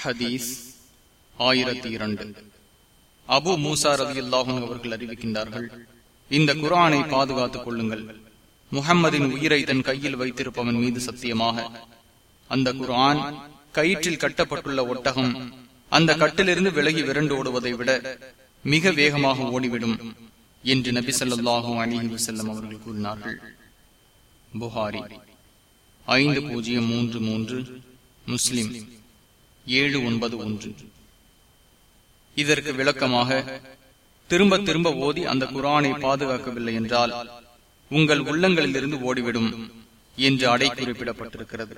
ஹதீஸ் ஆயிரத்தி இரண்டு. அபு மூசா ரதி அல்லாஹும் அவர்கள் அறிவிக்கின்றார்கள் இந்த குரானை பாதுகாத்துக் கொள்ளுங்கள். முகம்மதின் உயிரை தன் கையில் வைத்திருப்பவன் மீது சத்தியமாக. அந்த குரான் கயிற்றில் கட்டப்பட்டுள்ள ஒட்டகம் அந்த கட்டிலிருந்து விலகி விரண்டு ஓடுவதை விட மிக வேகமாக ஓடிவிடும் என்று நபி சொல்லாஹு அலிஹி வசல்லம் அவர்கள் கூறினார்கள். புகாரி ஐந்து பூஜ்ஜியம் மூன்று மூன்று முஸ்லிம் ஏழு ஒன்பது ஒன்று. இதற்கு விளக்கமாக திரும்ப திரும்ப ஓதி அந்த குரானை பாதுகாக்கவில்லை என்றால் உங்கள் உள்ளங்களிலிருந்து ஓடிவிடும் என்று அடை குறிப்பிடப்பட்டிருக்கிறது.